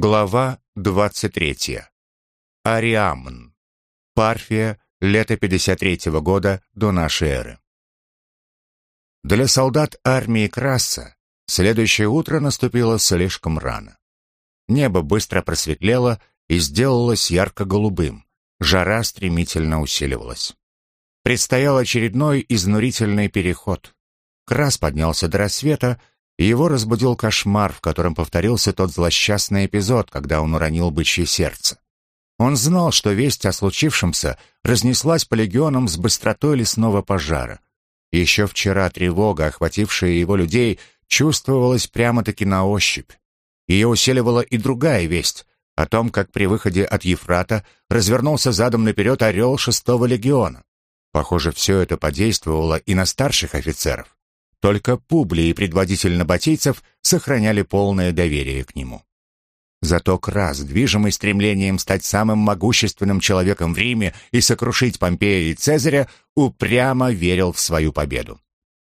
Глава 23. Ариамн. Парфия, лето 53 -го года до нашей эры. Для солдат армии Краса следующее утро наступило слишком рано. Небо быстро просветлело и сделалось ярко-голубым. Жара стремительно усиливалась. Предстоял очередной изнурительный переход. Крас поднялся до рассвета его разбудил кошмар, в котором повторился тот злосчастный эпизод, когда он уронил бычье сердце. Он знал, что весть о случившемся разнеслась по легионам с быстротой лесного пожара. Еще вчера тревога, охватившая его людей, чувствовалась прямо-таки на ощупь. Ее усиливала и другая весть о том, как при выходе от Ефрата развернулся задом наперед орел шестого легиона. Похоже, все это подействовало и на старших офицеров. Только Публий и предводитель набатейцев сохраняли полное доверие к нему. Зато Крас, движимый стремлением стать самым могущественным человеком в Риме и сокрушить Помпея и Цезаря, упрямо верил в свою победу.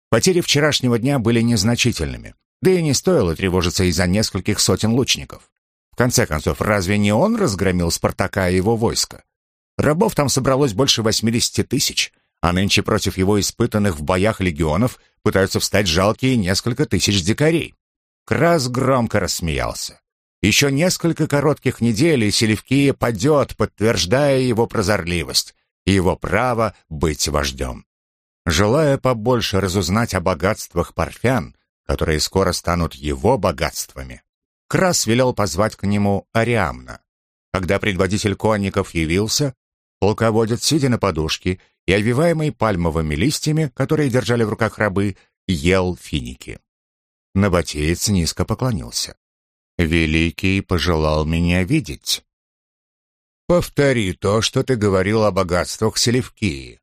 Потери вчерашнего дня были незначительными, да и не стоило тревожиться из-за нескольких сотен лучников. В конце концов, разве не он разгромил Спартака и его войско? Рабов там собралось больше 80 тысяч, а нынче против его испытанных в боях легионов пытаются встать жалкие несколько тысяч дикарей. Крас громко рассмеялся. Еще несколько коротких недель, и Селевкия падет, подтверждая его прозорливость и его право быть вождем. Желая побольше разузнать о богатствах парфян, которые скоро станут его богатствами, Крас велел позвать к нему Ариамна. Когда предводитель конников явился, полководец, сидя на подушке и, овиваемый пальмовыми листьями, которые держали в руках рабы, ел финики. Набатеец низко поклонился. «Великий пожелал меня видеть». «Повтори то, что ты говорил о богатствах Селевкии».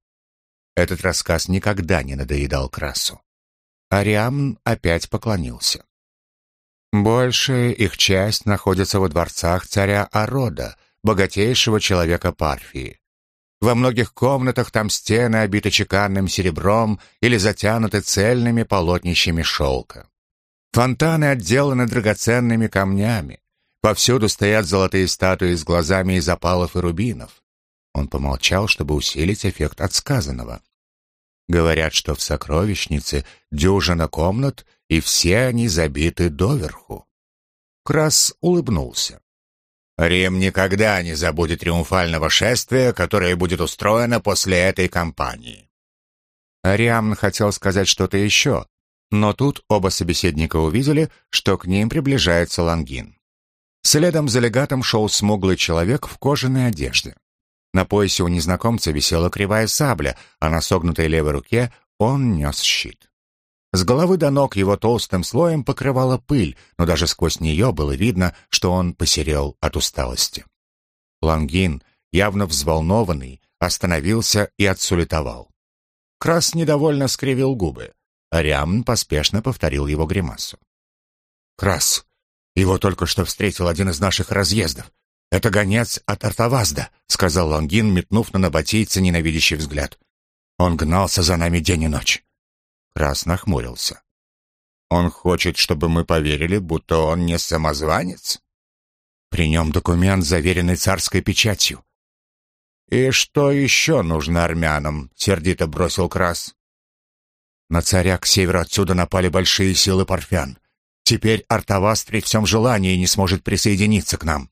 Этот рассказ никогда не надоедал Красу. Ариамн опять поклонился. Большая их часть находится во дворцах царя Арода, богатейшего человека Парфии. Во многих комнатах там стены обиты чеканным серебром или затянуты цельными полотнищами шелка. Фонтаны отделаны драгоценными камнями. Повсюду стоят золотые статуи с глазами из опалов и рубинов. Он помолчал, чтобы усилить эффект от сказанного. Говорят, что в сокровищнице дюжина комнат, и все они забиты доверху. Крас улыбнулся. Рим никогда не забудет триумфального шествия, которое будет устроено после этой кампании. Ариамн хотел сказать что-то еще, но тут оба собеседника увидели, что к ним приближается Лангин. Следом за легатом шел смуглый человек в кожаной одежде. На поясе у незнакомца висела кривая сабля, а на согнутой левой руке он нес щит. С головы до ног его толстым слоем покрывала пыль, но даже сквозь нее было видно, что он посерел от усталости. Лангин, явно взволнованный, остановился и отсулетовал. Крас недовольно скривил губы. Ариамн поспешно повторил его гримасу. «Крас, его только что встретил один из наших разъездов. Это гонец от Артавазда», — сказал Лангин, метнув на набатейца ненавидящий взгляд. «Он гнался за нами день и ночь. Крас нахмурился. «Он хочет, чтобы мы поверили, будто он не самозванец?» «При нем документ, заверенный царской печатью». «И что еще нужно армянам?» — сердито бросил Крас. На царя к северу отсюда напали большие силы парфян. Теперь Артавас при всем желании не сможет присоединиться к нам.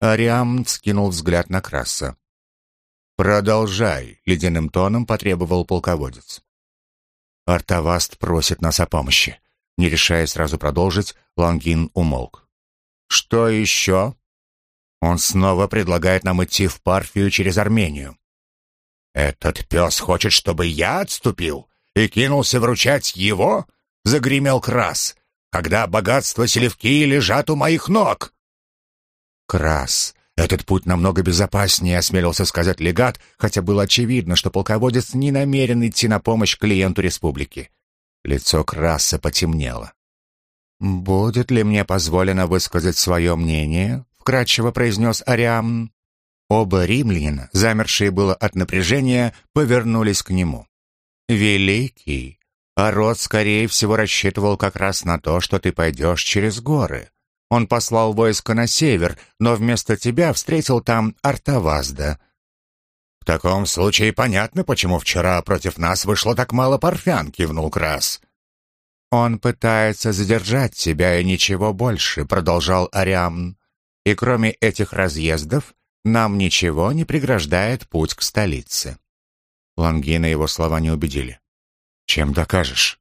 Ариам скинул взгляд на Краса. «Продолжай», — ледяным тоном потребовал полководец. Артаваст просит нас о помощи. Не решая сразу продолжить, Лангин умолк. «Что еще?» «Он снова предлагает нам идти в Парфию через Армению». «Этот пес хочет, чтобы я отступил и кинулся вручать его?» — загремел Крас. «Когда богатства Селевки лежат у моих ног!» «Крас, «Этот путь намного безопаснее», — осмелился сказать легат, хотя было очевидно, что полководец не намерен идти на помощь клиенту республики. Лицо Краса потемнело. «Будет ли мне позволено высказать свое мнение?» — вкратчиво произнес Ариам. Оба римлянина, замершие было от напряжения, повернулись к нему. «Великий, а род, скорее всего, рассчитывал как раз на то, что ты пойдешь через горы. Он послал войско на север, но вместо тебя встретил там Артавазда». «В таком случае понятно, почему вчера против нас вышло так мало парфян», — кивнул Крас. «Он пытается задержать тебя и ничего больше», — продолжал Ариамн. «И кроме этих разъездов, нам ничего не преграждает путь к столице». Лангина его слова не убедили. «Чем докажешь?»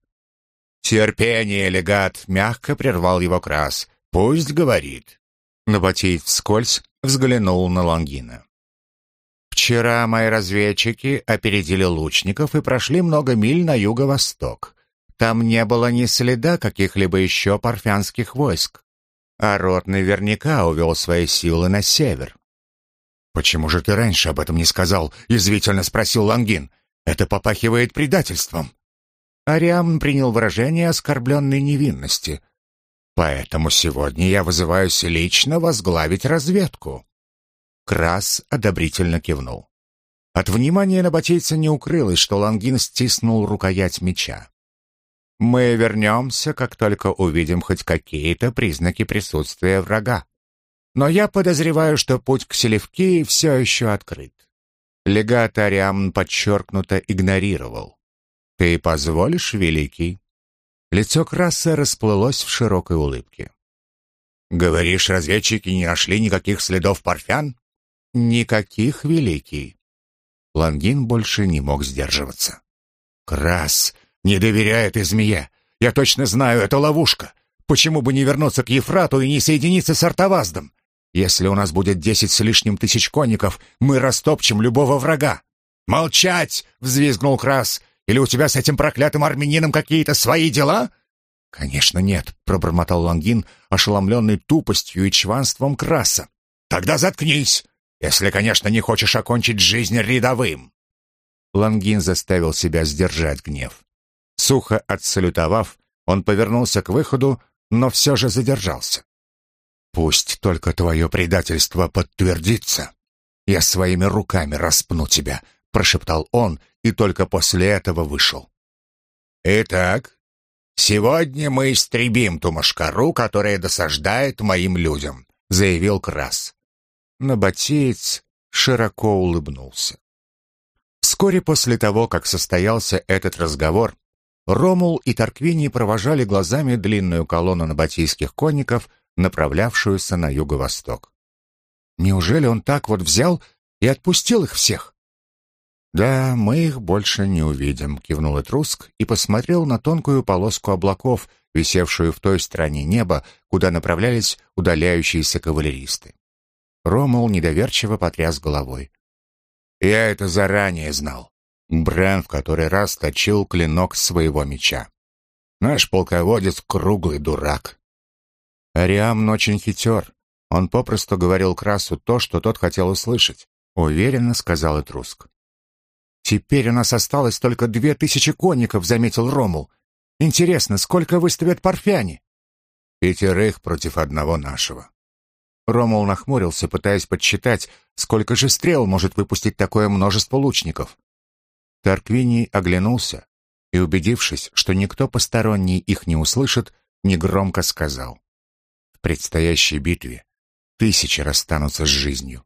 «Терпение, легат!» — мягко прервал его Крас. «Пусть говорит». Набатеев вскользь взглянул на Лангина. «Вчера мои разведчики опередили лучников и прошли много миль на юго-восток. Там не было ни следа каких-либо еще парфянских войск. А рот наверняка увел свои силы на север. «Почему же ты раньше об этом не сказал?» — язвительно спросил Лангин. «Это попахивает предательством». Ариам принял выражение оскорбленной невинности. «Поэтому сегодня я вызываюсь лично возглавить разведку». Крас одобрительно кивнул. От внимания набатейца не укрылось, что Лангин стиснул рукоять меча. Мы вернемся, как только увидим хоть какие-то признаки присутствия врага. Но я подозреваю, что путь к Селевкии все еще открыт. Легат Ариамн подчеркнуто игнорировал. «Ты позволишь, Великий?» Лицо Краса расплылось в широкой улыбке. «Говоришь, разведчики не нашли никаких следов парфян?» «Никаких, Великий». Лангин больше не мог сдерживаться. «Крас, не доверяй этой змее. Я точно знаю, это ловушка. Почему бы не вернуться к Ефрату и не соединиться с Артоваздом? Если у нас будет десять с лишним тысяч конников, мы растопчем любого врага. Молчать! взвизгнул Крас. Или у тебя с этим проклятым армянином какие-то свои дела? Конечно, нет, пробормотал Лангин, ошеломленный тупостью и чванством Краса. Тогда заткнись, если, конечно, не хочешь окончить жизнь рядовым. Лангин заставил себя сдержать гнев. Сухо отсалютовав, он повернулся к выходу, но все же задержался. «Пусть только твое предательство подтвердится. Я своими руками распну тебя», — прошептал он, и только после этого вышел. «Итак, сегодня мы истребим ту машкару, которая досаждает моим людям», — заявил Крас. Набатеец широко улыбнулся. Вскоре после того, как состоялся этот разговор, Ромул и Тарквини провожали глазами длинную колонну набатийских конников, направлявшуюся на юго-восток. Неужели он так вот взял и отпустил их всех? «Да, мы их больше не увидим», — кивнул Этруск и посмотрел на тонкую полоску облаков, висевшую в той стороне неба, куда направлялись удаляющиеся кавалеристы. Ромул недоверчиво потряс головой. «Я это заранее знал. Брэн в который раз точил клинок своего меча. Наш полководец круглый дурак. Ариамн очень хитер. Он попросту говорил Красу то, что тот хотел услышать. Уверенно сказал Этруск. «Теперь у нас осталось только две тысячи конников», — заметил Ромул. «Интересно, сколько выставят парфяне?» «Пятерых против одного нашего». Ромул нахмурился, пытаясь подсчитать, сколько же стрел может выпустить такое множество лучников. Тарквиний оглянулся и, убедившись, что никто посторонний их не услышит, негромко сказал. «В предстоящей битве тысячи расстанутся с жизнью».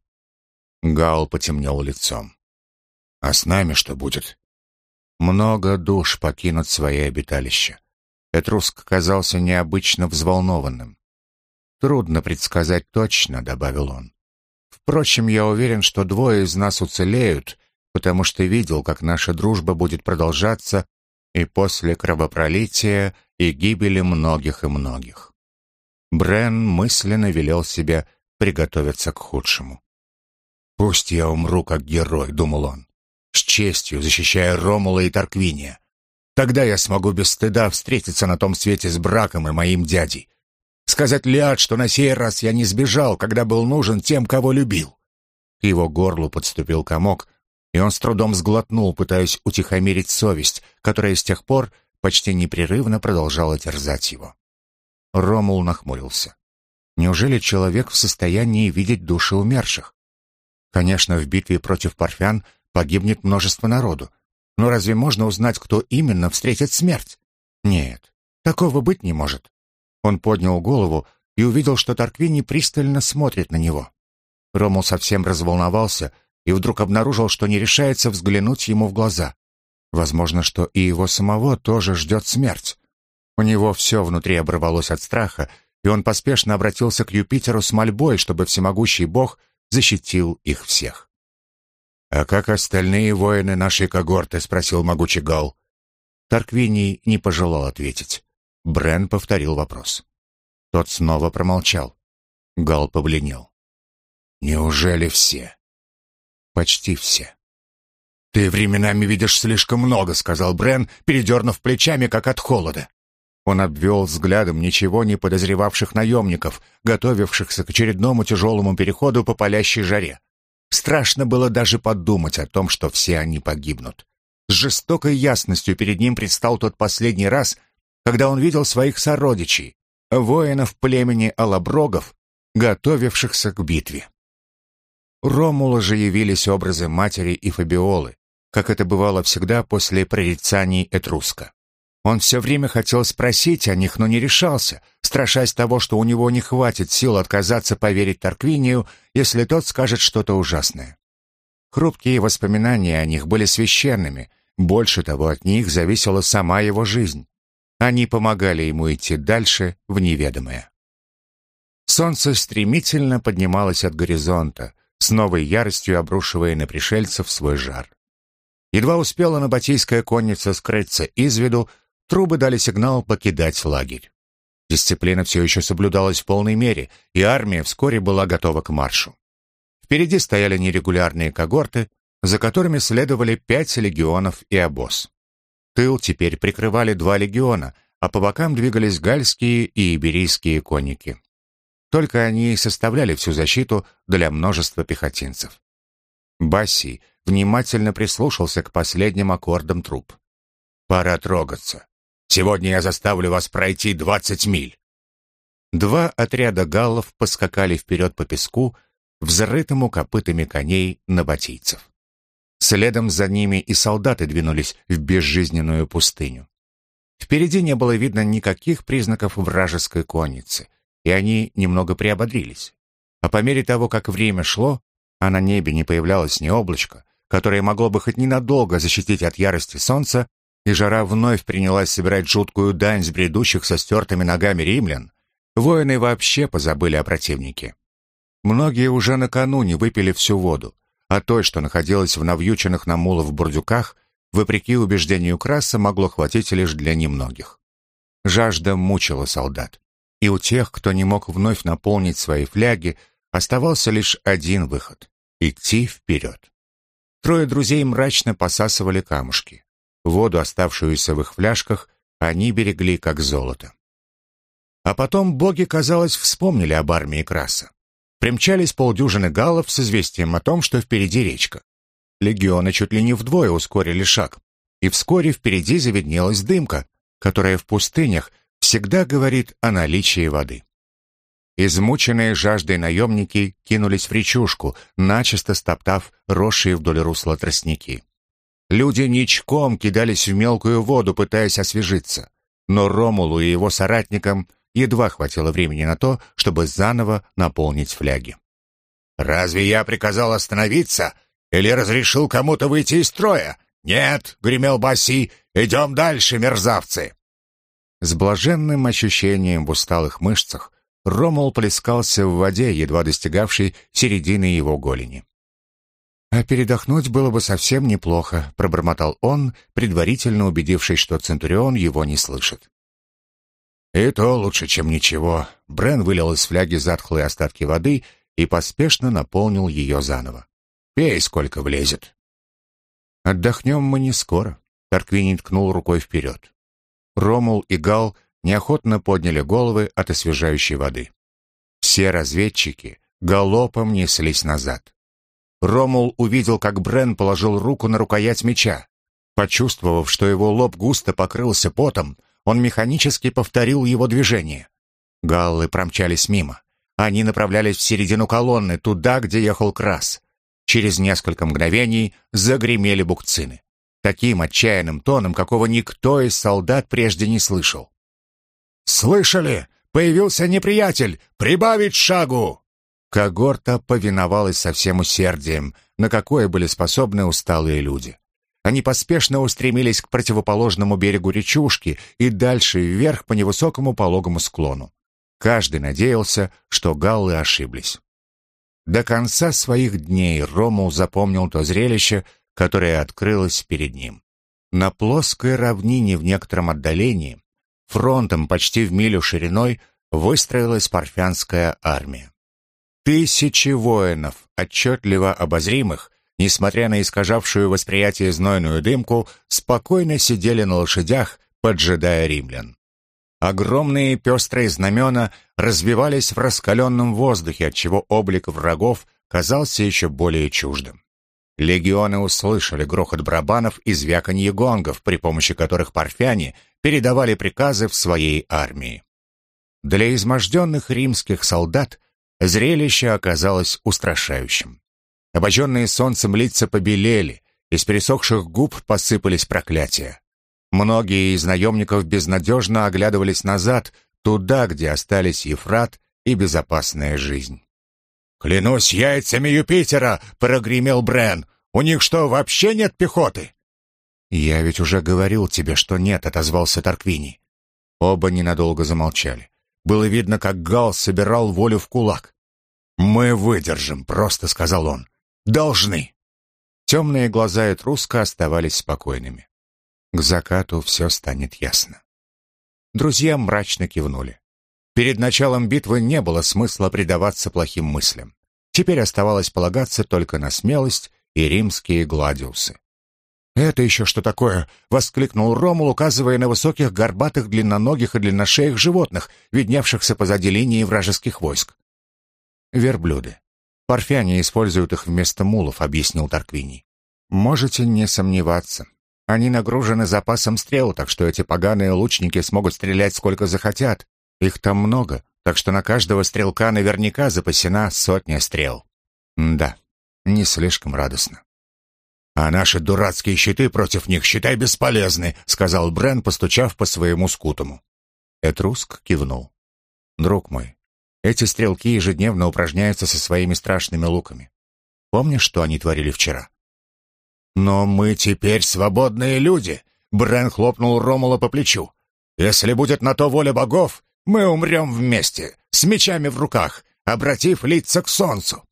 Гаул потемнел лицом. «А с нами что будет?» «Много душ покинут свои обиталища». Этруск казался необычно взволнованным. «Трудно предсказать точно», — добавил он. «Впрочем, я уверен, что двое из нас уцелеют, потому что видел, как наша дружба будет продолжаться и после кровопролития и гибели многих и многих. Брен мысленно велел себе приготовиться к худшему. «Пусть я умру как герой», — думал он, «с честью защищая Ромула и Тарквиния. Тогда я смогу без стыда встретиться на том свете с браком и моим дядей. Сказать Лиад, что на сей раз я не сбежал, когда был нужен тем, кого любил». К его горлу подступил комок, и он с трудом сглотнул, пытаясь утихомирить совесть, которая с тех пор почти непрерывно продолжала терзать его. Ромул нахмурился. Неужели человек в состоянии видеть души умерших? Конечно, в битве против парфян погибнет множество народу, но разве можно узнать, кто именно встретит смерть? Нет, такого быть не может. Он поднял голову и увидел, что Тарквини пристально смотрит на него. Ромул совсем разволновался и вдруг обнаружил, что не решается взглянуть ему в глаза. Возможно, что и его самого тоже ждет смерть. У него все внутри оборвалось от страха, и он поспешно обратился к Юпитеру с мольбой, чтобы всемогущий бог защитил их всех. «А как остальные воины нашей когорты?» — спросил могучий Гал. Тарквиний не пожелал ответить. Брен повторил вопрос. Тот снова промолчал. Гал побледнел. «Неужели все?» «Почти все». «Ты временами видишь слишком много», — сказал Брен, передернув плечами, как от холода. Он обвел взглядом ничего не подозревавших наемников, готовившихся к очередному тяжелому переходу по палящей жаре. Страшно было даже подумать о том, что все они погибнут. С жестокой ясностью перед ним предстал тот последний раз, когда он видел своих сородичей, воинов племени Алаброгов, готовившихся к битве. Ромула же явились образы матери и Фабиолы, как это бывало всегда после прорицаний Этруска. Он все время хотел спросить о них, но не решался, страшась того, что у него не хватит сил отказаться поверить Тарквинию, если тот скажет что-то ужасное. Хрупкие воспоминания о них были священными, больше того, от них зависела сама его жизнь. Они помогали ему идти дальше в неведомое. Солнце стремительно поднималось от горизонта, с новой яростью обрушивая на пришельцев свой жар. Едва успела набатийская конница скрыться из виду, трубы дали сигнал покидать лагерь. Дисциплина все еще соблюдалась в полной мере, и армия вскоре была готова к маршу. Впереди стояли нерегулярные когорты, за которыми следовали пять легионов и обоз. Тыл теперь прикрывали два легиона, а по бокам двигались гальские и иберийские конники. Только они и составляли всю защиту для множества пехотинцев. Басси внимательно прислушался к последним аккордам труп. «Пора трогаться. Сегодня я заставлю вас пройти двадцать миль». Два отряда галлов поскакали вперед по песку, взрытому копытами коней набатийцев. Следом за ними и солдаты двинулись в безжизненную пустыню. Впереди не было видно никаких признаков вражеской конницы — и они немного приободрились. А по мере того, как время шло, а на небе не появлялось ни облачко, которое могло бы хоть ненадолго защитить от ярости солнца, и жара вновь принялась собирать жуткую дань с бредущих со стертыми ногами римлян, воины вообще позабыли о противнике. Многие уже накануне выпили всю воду, а той, что находилась в навьюченных на мулов бурдюках, вопреки убеждению Краса, могло хватить лишь для немногих. Жажда мучила солдат и у тех, кто не мог вновь наполнить свои фляги, оставался лишь один выход — идти вперед. Трое друзей мрачно посасывали камушки. Воду, оставшуюся в их фляжках, они берегли как золото. А потом боги, казалось, вспомнили об армии Краса. Примчались полдюжины галлов с известием о том, что впереди речка. Легионы чуть ли не вдвое ускорили шаг, и вскоре впереди заведнелась дымка, которая в пустынях всегда говорит о наличии воды. Измученные жаждой наемники кинулись в речушку, начисто стоптав росшие вдоль русла тростники. Люди ничком кидались в мелкую воду, пытаясь освежиться. Но Ромулу и его соратникам едва хватило времени на то, чтобы заново наполнить фляги. «Разве я приказал остановиться? Или разрешил кому-то выйти из строя? Нет!» — гремел Баси. «Идем дальше, мерзавцы!» С блаженным ощущением в усталых мышцах Ромул плескался в воде, едва достигавшей середины его голени. «А передохнуть было бы совсем неплохо», — пробормотал он, предварительно убедившись, что Центурион его не слышит. «И то лучше, чем ничего». Брен вылил из фляги затхлые остатки воды и поспешно наполнил ее заново. «Пей, сколько влезет». «Отдохнем мы не скоро», — Тарквини ткнул рукой вперед. Ромул и Гал неохотно подняли головы от освежающей воды. Все разведчики галопом неслись назад. Ромул увидел, как Брен положил руку на рукоять меча. Почувствовав, что его лоб густо покрылся потом, он механически повторил его движение. Галлы промчались мимо. Они направлялись в середину колонны, туда, где ехал Крас. Через несколько мгновений загремели букцины таким отчаянным тоном, какого никто из солдат прежде не слышал. «Слышали? Появился неприятель! Прибавить шагу!» Когорта повиновалась со всем усердием, на какое были способны усталые люди. Они поспешно устремились к противоположному берегу речушки и дальше вверх по невысокому пологому склону. Каждый надеялся, что галлы ошиблись. До конца своих дней Ромул запомнил то зрелище, которое открылось перед ним. На плоской равнине в некотором отдалении, фронтом почти в милю шириной, выстроилась парфянская армия. Тысячи воинов, отчетливо обозримых, несмотря на искажавшую восприятие знойную дымку, спокойно сидели на лошадях, поджидая римлян. Огромные пестрые знамена развивались в раскаленном воздухе, отчего облик врагов казался еще более чуждым. Легионы услышали грохот барабанов и звяканье гонгов, при помощи которых парфяне передавали приказы в своей армии. Для изможденных римских солдат Зрелище оказалось устрашающим. Обожженные солнцем лица побелели, из пересохших губ посыпались проклятия. Многие из наемников безнадежно оглядывались назад, туда, где остались Ефрат и безопасная жизнь. «Клянусь яйцами Юпитера!» — прогремел Брен. «У них что, вообще нет пехоты?» «Я ведь уже говорил тебе, что нет», — отозвался Тарквини. Оба ненадолго замолчали. Было видно, как Гал собирал волю в кулак. «Мы выдержим», — просто сказал он. «Должны». Темные глаза Этруска оставались спокойными. К закату все станет ясно. Друзья мрачно кивнули. Перед началом битвы не было смысла предаваться плохим мыслям. Теперь оставалось полагаться только на смелость и римские гладиусы. «Это еще что такое?» — воскликнул Ромул, указывая на высоких, горбатых, длинноногих и длинношеях животных, видневшихся позади линии вражеских войск. «Верблюды. Парфяне используют их вместо мулов», — объяснил Тарквини. «Можете не сомневаться. Они нагружены запасом стрел, так что эти поганые лучники смогут стрелять сколько захотят. Их там много, так что на каждого стрелка наверняка запасена сотня стрел». «Да, не слишком радостно». «А наши дурацкие щиты против них, считай, бесполезны», — сказал Брен, постучав по своему скутому. Этруск кивнул. «Друг мой, эти стрелки ежедневно упражняются со своими страшными луками. Помнишь, что они творили вчера?» «Но мы теперь свободные люди», — Брен хлопнул Ромула по плечу. «Если будет на то воля богов, мы умрем вместе, с мечами в руках, обратив лица к солнцу.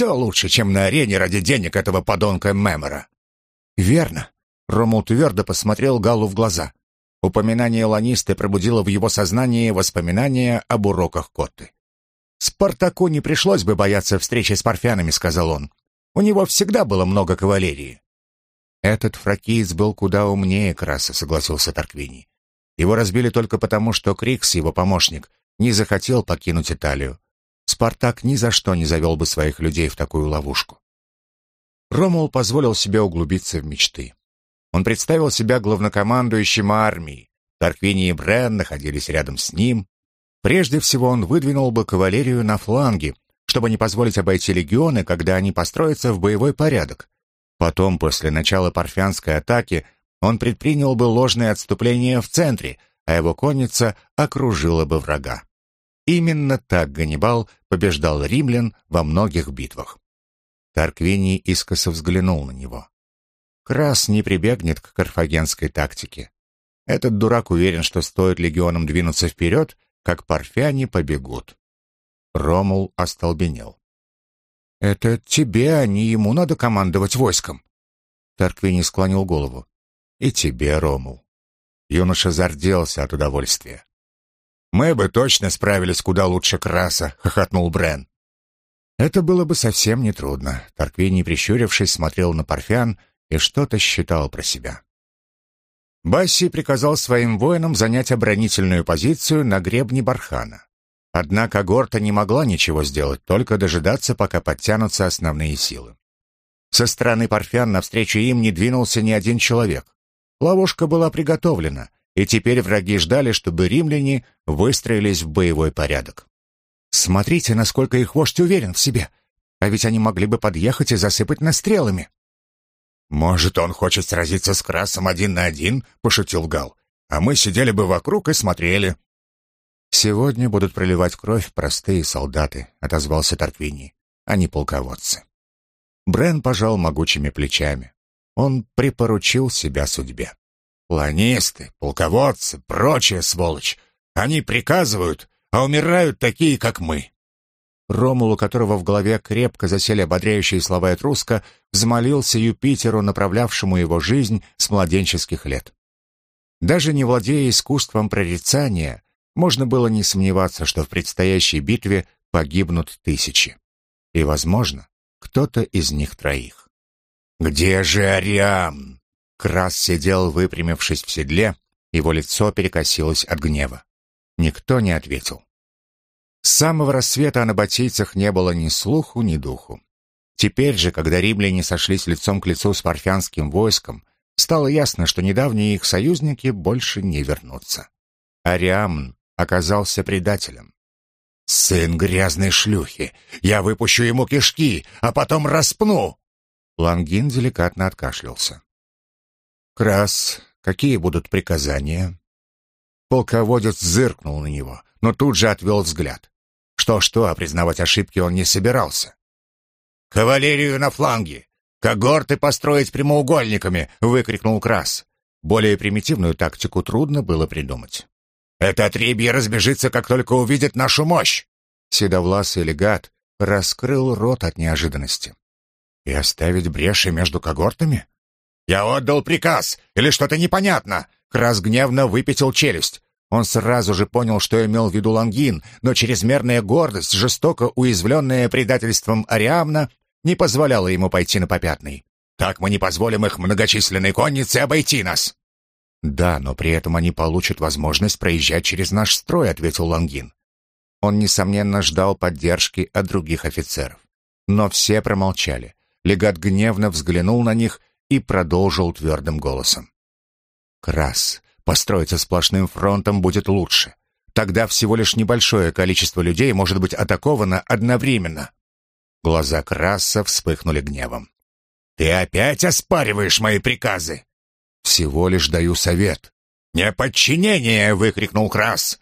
Все лучше, чем на арене ради денег этого подонка Мемора». «Верно», — Ромул твердо посмотрел Галу в глаза. Упоминание Ланисты пробудило в его сознании воспоминания об уроках Котты. «Спартаку не пришлось бы бояться встречи с парфянами», — сказал он. «У него всегда было много кавалерии». «Этот фракиец был куда умнее Краса», — согласился Тарквини. «Его разбили только потому, что Крикс, его помощник, не захотел покинуть Италию. Спартак ни за что не завел бы своих людей в такую ловушку. Ромул позволил себе углубиться в мечты. Он представил себя главнокомандующим армией. Тарквини и Брен находились рядом с ним. Прежде всего он выдвинул бы кавалерию на фланге, чтобы не позволить обойти легионы, когда они построятся в боевой порядок. Потом, после начала парфянской атаки, он предпринял бы ложное отступление в центре, а его конница окружила бы врага. Именно так Ганнибал побеждал римлян во многих битвах. Тарквиний искоса взглянул на него. Крас не прибегнет к карфагенской тактике. Этот дурак уверен, что стоит легионам двинуться вперед, как парфяне побегут. Ромул остолбенел. «Это тебе, а не ему надо командовать войском!» Тарквини склонил голову. «И тебе, Ромул». Юноша зарделся от удовольствия. «Мы бы точно справились куда лучше Краса», — хохотнул Брен. Это было бы совсем нетрудно. Тарквини, прищурившись, смотрел на Парфян и что-то считал про себя. Басси приказал своим воинам занять оборонительную позицию на гребне бархана. Однако Горта не могла ничего сделать, только дожидаться, пока подтянутся основные силы. Со стороны Парфян навстречу им не двинулся ни один человек. Ловушка была приготовлена, и теперь враги ждали, чтобы римляне выстроились в боевой порядок. «Смотрите, насколько их вождь уверен в себе, а ведь они могли бы подъехать и засыпать нас стрелами». «Может, он хочет сразиться с Красом один на один?» — пошутил Гал. «А мы сидели бы вокруг и смотрели». «Сегодня будут проливать кровь простые солдаты», — отозвался Торквини, — «а не полководцы». Брен пожал могучими плечами. Он припоручил себя судьбе. «Планисты, полководцы, прочая сволочь. Они приказывают, а умирают такие, как мы». Ромул, у которого в голове крепко засели ободряющие слова Этруска, взмолился Юпитеру, направлявшему его жизнь с младенческих лет. Даже не владея искусством прорицания, можно было не сомневаться, что в предстоящей битве погибнут тысячи. И, возможно, кто-то из них троих. «Где же Ариам?» Крас сидел, выпрямившись в седле, его лицо перекосилось от гнева. Никто не ответил. С самого рассвета о набатийцах не было ни слуху, ни духу. Теперь же, когда римляне сошлись лицом к лицу с парфянским войском, стало ясно, что недавние их союзники больше не вернутся. Ариамн оказался предателем. «Сын грязной шлюхи! Я выпущу ему кишки, а потом распну!» Лангин деликатно откашлялся. «Крас, какие будут приказания?» Полководец зыркнул на него, но тут же отвел взгляд. Что-что, а признавать ошибки он не собирался. «Кавалерию на фланге! Когорты построить прямоугольниками!» — выкрикнул Крас. Более примитивную тактику трудно было придумать. «Это отребье разбежится, как только увидит нашу мощь!» Седовласый легат раскрыл рот от неожиданности. «И оставить бреши между когортами?» «Я отдал приказ! Или что-то непонятно!» Крас гневно выпятил челюсть. Он сразу же понял, что имел в виду Лангин, но чрезмерная гордость, жестоко уязвленная предательством Ариамна, не позволяла ему пойти на попятный. «Так мы не позволим их многочисленной коннице обойти нас!» «Да, но при этом они получат возможность проезжать через наш строй», — ответил Лангин. Он, несомненно, ждал поддержки от других офицеров. Но все промолчали. Легат гневно взглянул на них и продолжил твердым голосом. Крас, построиться сплошным фронтом будет лучше. Тогда всего лишь небольшое количество людей может быть атаковано одновременно. Глаза Краса вспыхнули гневом. «Ты опять оспариваешь мои приказы?» «Всего лишь даю совет». «Неподчинение!» — выкрикнул Крас.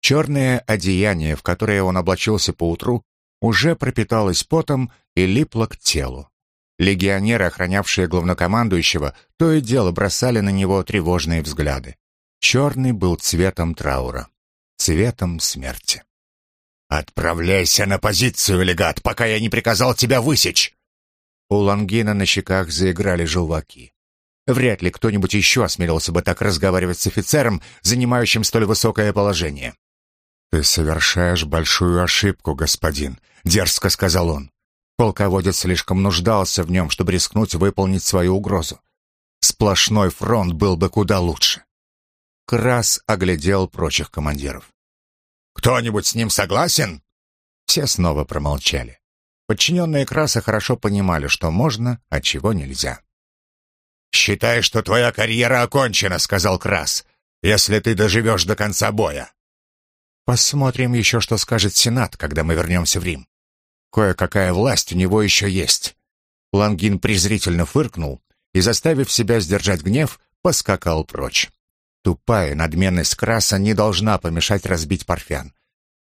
Черное одеяние, в которое он облачился поутру, уже пропиталось потом и липло к телу. Легионеры, охранявшие главнокомандующего, то и дело бросали на него тревожные взгляды. Черный был цветом траура, цветом смерти. «Отправляйся на позицию, легат, пока я не приказал тебя высечь!» У Лангина на щеках заиграли желваки. Вряд ли кто-нибудь еще осмелился бы так разговаривать с офицером, занимающим столь высокое положение. «Ты совершаешь большую ошибку, господин», — дерзко сказал он. Полководец слишком нуждался в нем, чтобы рискнуть выполнить свою угрозу. Сплошной фронт был бы куда лучше. Крас оглядел прочих командиров. «Кто-нибудь с ним согласен?» Все снова промолчали. Подчиненные Краса хорошо понимали, что можно, а чего нельзя. «Считай, что твоя карьера окончена», — сказал Крас, «если ты доживешь до конца боя». «Посмотрим еще, что скажет Сенат, когда мы вернемся в Рим. Кое-какая власть у него еще есть. Лангин презрительно фыркнул и, заставив себя сдержать гнев, поскакал прочь. Тупая надменность Краса не должна помешать разбить Парфян.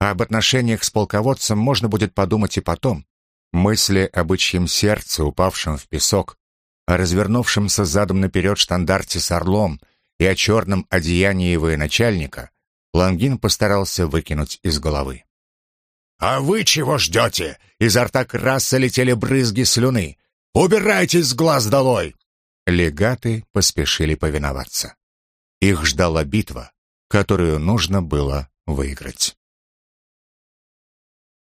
А об отношениях с полководцем можно будет подумать и потом. Мысли об бычьем сердце, упавшем в песок, о развернувшемся задом наперед штандарте с орлом и о черном одеянии военачальника Лангин постарался выкинуть из головы. «А вы чего ждете?» Изо рта краса летели брызги слюны. «Убирайтесь с глаз долой!» Легаты поспешили повиноваться. Их ждала битва, которую нужно было выиграть.